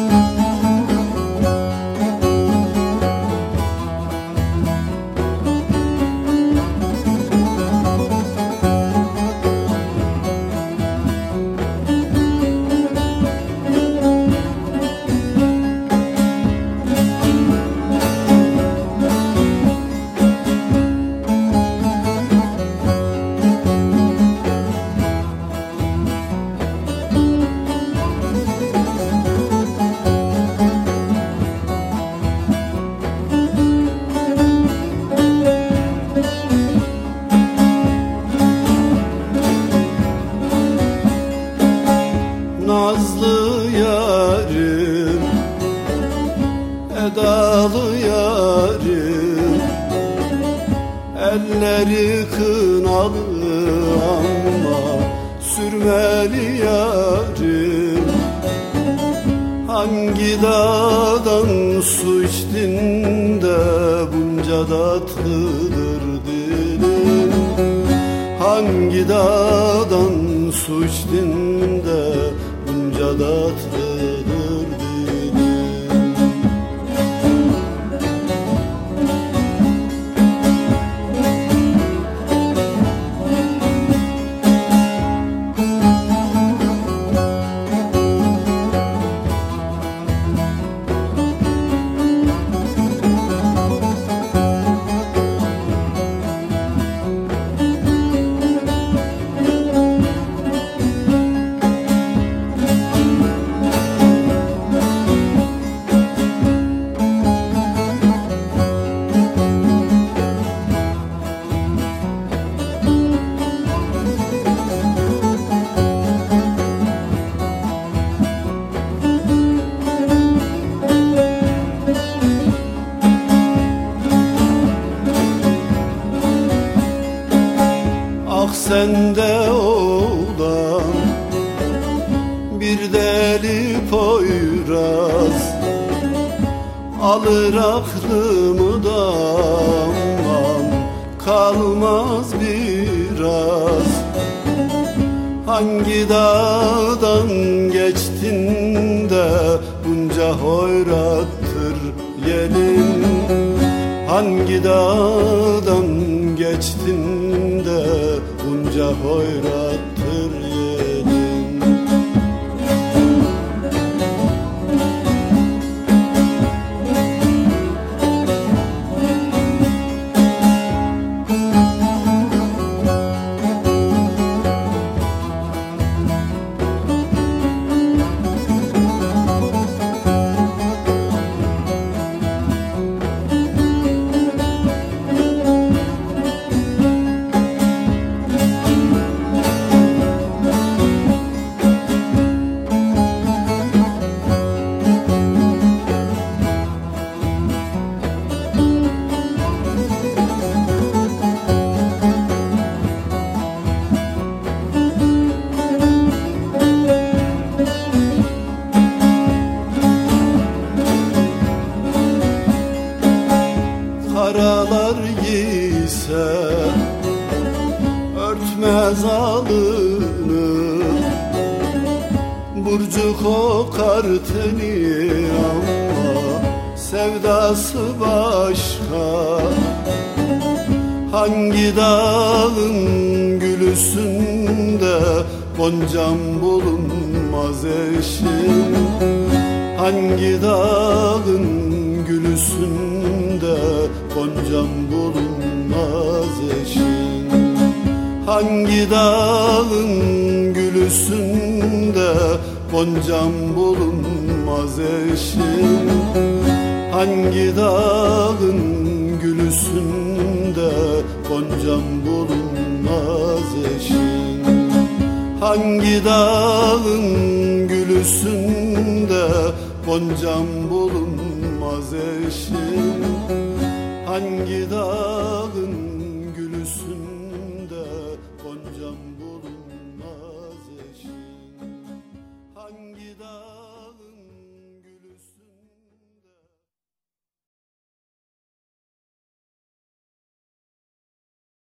Música sevdalı yarim. Elleri kınalı ama sürmeli yarim. Hangi dağdan su içtin de bunca tatlıdır dilim? Hangi dağdan su içtin de bunca tatlıdır? Sende olan bir deli poyraz. Alır aklımı da aman kalmaz biraz. Hangi dağdan geçtin de bunca hoyrattır yelin hangi dağdan bunca kokar teni ama sevdası başka. Hangi dağın gülüsünde goncam bulunmaz eşim? Hangi dağın gülüsünde goncam bulunmaz eşim Hangi dağın gülüsünde Goncam bulunmaz eşim Hangi dağın gülüsünde Goncam bulunmaz eşim Hangi dağın gülüsünde Goncam bulunmaz eşim hangi dağın gülüsün?